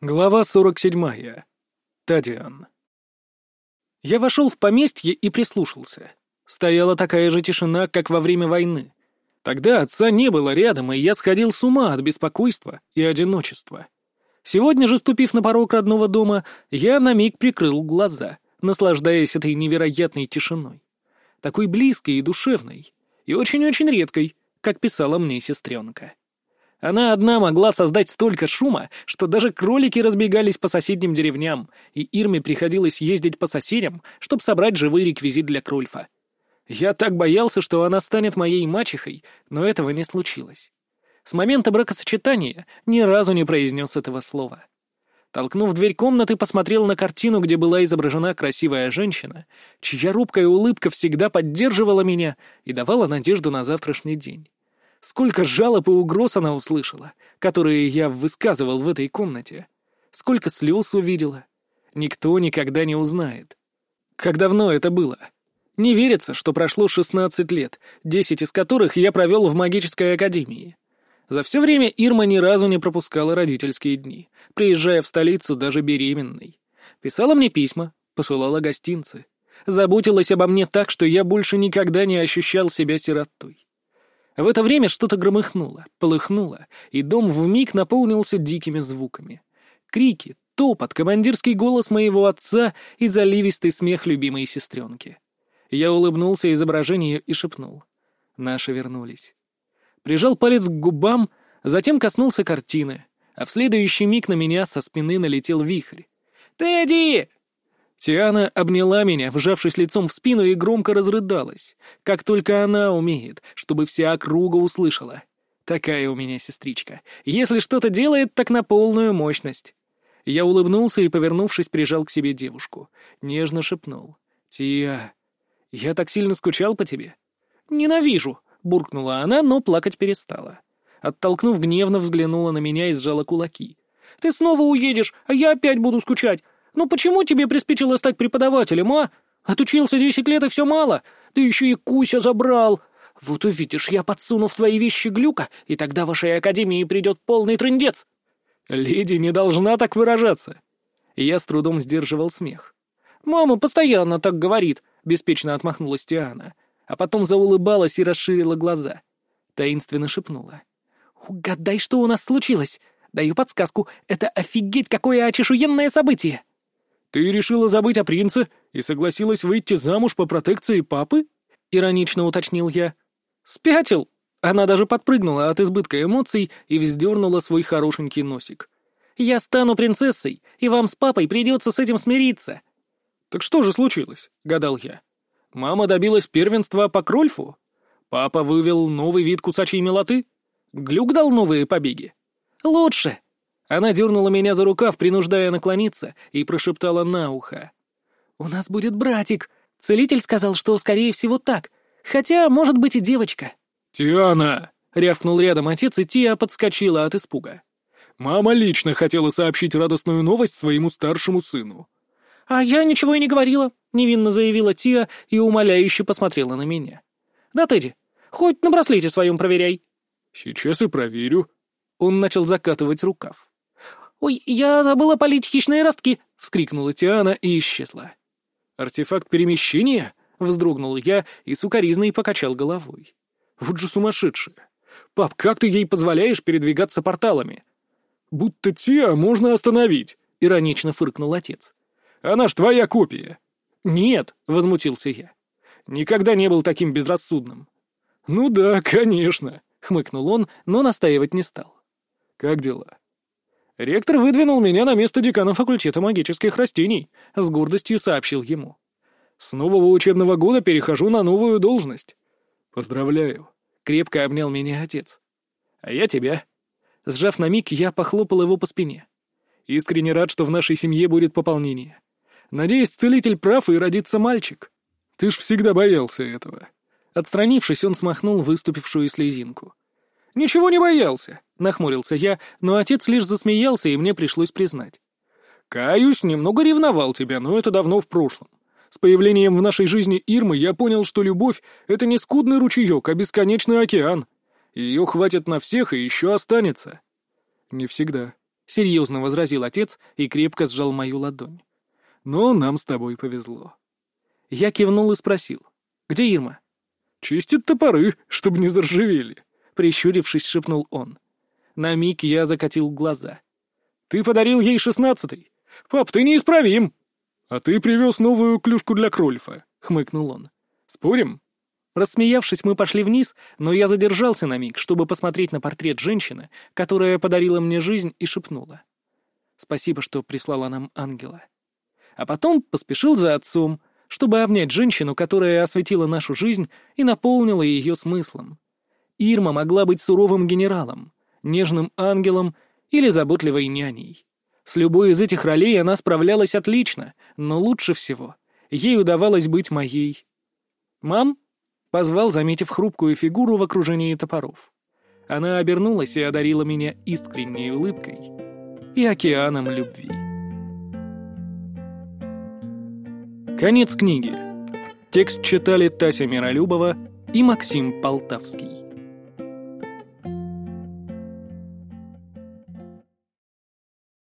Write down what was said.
Глава 47. Тадиан. Я вошел в поместье и прислушался. Стояла такая же тишина, как во время войны. Тогда отца не было рядом, и я сходил с ума от беспокойства и одиночества. Сегодня же, ступив на порог родного дома, я на миг прикрыл глаза, наслаждаясь этой невероятной тишиной. Такой близкой и душевной, и очень-очень редкой, как писала мне сестренка. Она одна могла создать столько шума, что даже кролики разбегались по соседним деревням, и Ирме приходилось ездить по соседям, чтобы собрать живой реквизит для Крольфа. Я так боялся, что она станет моей мачехой, но этого не случилось. С момента бракосочетания ни разу не произнес этого слова. Толкнув дверь комнаты, посмотрел на картину, где была изображена красивая женщина, чья рубкая улыбка всегда поддерживала меня и давала надежду на завтрашний день. Сколько жалоб и угроз она услышала, которые я высказывал в этой комнате. Сколько слез увидела. Никто никогда не узнает. Как давно это было? Не верится, что прошло 16 лет, 10 из которых я провел в магической академии. За все время Ирма ни разу не пропускала родительские дни, приезжая в столицу даже беременной. Писала мне письма, посылала гостинцы. Заботилась обо мне так, что я больше никогда не ощущал себя сиротой. В это время что-то громыхнуло, полыхнуло, и дом вмиг наполнился дикими звуками. Крики, топот, командирский голос моего отца и заливистый смех любимой сестренки. Я улыбнулся изображению и шепнул. Наши вернулись. Прижал палец к губам, затем коснулся картины, а в следующий миг на меня со спины налетел вихрь. «Тедди!» Тиана обняла меня, вжавшись лицом в спину, и громко разрыдалась, как только она умеет, чтобы вся округа услышала. Такая у меня сестричка. Если что-то делает, так на полную мощность. Я улыбнулся и, повернувшись, прижал к себе девушку. Нежно шепнул. «Тия, я так сильно скучал по тебе». «Ненавижу», — буркнула она, но плакать перестала. Оттолкнув, гневно взглянула на меня и сжала кулаки. «Ты снова уедешь, а я опять буду скучать. «Ну почему тебе приспичило стать преподавателем, а? Отучился десять лет и все мало. Ты еще и Куся забрал. Вот увидишь, я подсуну в твои вещи глюка, и тогда вашей академии придет полный трындец». «Леди не должна так выражаться». Я с трудом сдерживал смех. «Мама постоянно так говорит», — беспечно отмахнулась Тиана, а потом заулыбалась и расширила глаза. Таинственно шепнула. «Угадай, что у нас случилось. Даю подсказку. Это офигеть какое очешуенное событие!» «Ты решила забыть о принце и согласилась выйти замуж по протекции папы?» — иронично уточнил я. «Спятил!» Она даже подпрыгнула от избытка эмоций и вздернула свой хорошенький носик. «Я стану принцессой, и вам с папой придется с этим смириться». «Так что же случилось?» — гадал я. «Мама добилась первенства по Крольфу? Папа вывел новый вид кусачей милоты? Глюк дал новые побеги?» «Лучше!» Она дернула меня за рукав, принуждая наклониться, и прошептала на ухо. «У нас будет братик. Целитель сказал, что, скорее всего, так. Хотя, может быть, и девочка». «Тиана!» — рявкнул рядом отец, и Тия подскочила от испуга. «Мама лично хотела сообщить радостную новость своему старшему сыну». «А я ничего и не говорила», — невинно заявила Тия и умоляюще посмотрела на меня. «Да, Тедди, хоть на браслете своем проверяй». «Сейчас и проверю». Он начал закатывать рукав. «Ой, я забыла полить хищные ростки!» — вскрикнула Тиана и исчезла. «Артефакт перемещения?» — вздрогнул я и сукоризной покачал головой. «Вот же сумасшедшая! Пап, как ты ей позволяешь передвигаться порталами?» «Будто Тиа можно остановить!» — иронично фыркнул отец. «Она ж твоя копия!» «Нет!» — возмутился я. «Никогда не был таким безрассудным». «Ну да, конечно!» — хмыкнул он, но настаивать не стал. «Как дела?» «Ректор выдвинул меня на место декана факультета магических растений», — с гордостью сообщил ему. «С нового учебного года перехожу на новую должность». «Поздравляю», — крепко обнял меня отец. «А я тебя». Сжав на миг, я похлопал его по спине. «Искренне рад, что в нашей семье будет пополнение. Надеюсь, целитель прав и родится мальчик. Ты ж всегда боялся этого». Отстранившись, он смахнул выступившую слезинку. «Ничего не боялся», — нахмурился я, но отец лишь засмеялся, и мне пришлось признать. «Каюсь, немного ревновал тебя, но это давно в прошлом. С появлением в нашей жизни Ирмы я понял, что любовь — это не скудный ручеек, а бесконечный океан. Ее хватит на всех и еще останется». «Не всегда». серьезно возразил отец и крепко сжал мою ладонь. «Но нам с тобой повезло». Я кивнул и спросил. «Где Ирма?» «Чистит топоры, чтобы не заржавели», — прищурившись, шепнул он. На миг я закатил глаза. «Ты подарил ей шестнадцатый? Пап, ты неисправим!» «А ты привез новую клюшку для Крольфа», — хмыкнул он. «Спорим?» Рассмеявшись, мы пошли вниз, но я задержался на миг, чтобы посмотреть на портрет женщины, которая подарила мне жизнь и шепнула. Спасибо, что прислала нам ангела. А потом поспешил за отцом, чтобы обнять женщину, которая осветила нашу жизнь и наполнила ее смыслом. Ирма могла быть суровым генералом, нежным ангелом или заботливой няней. С любой из этих ролей она справлялась отлично, но лучше всего ей удавалось быть моей. «Мам?» — позвал, заметив хрупкую фигуру в окружении топоров. Она обернулась и одарила меня искренней улыбкой и океаном любви. Конец книги. Текст читали Тася Миролюбова и Максим Полтавский.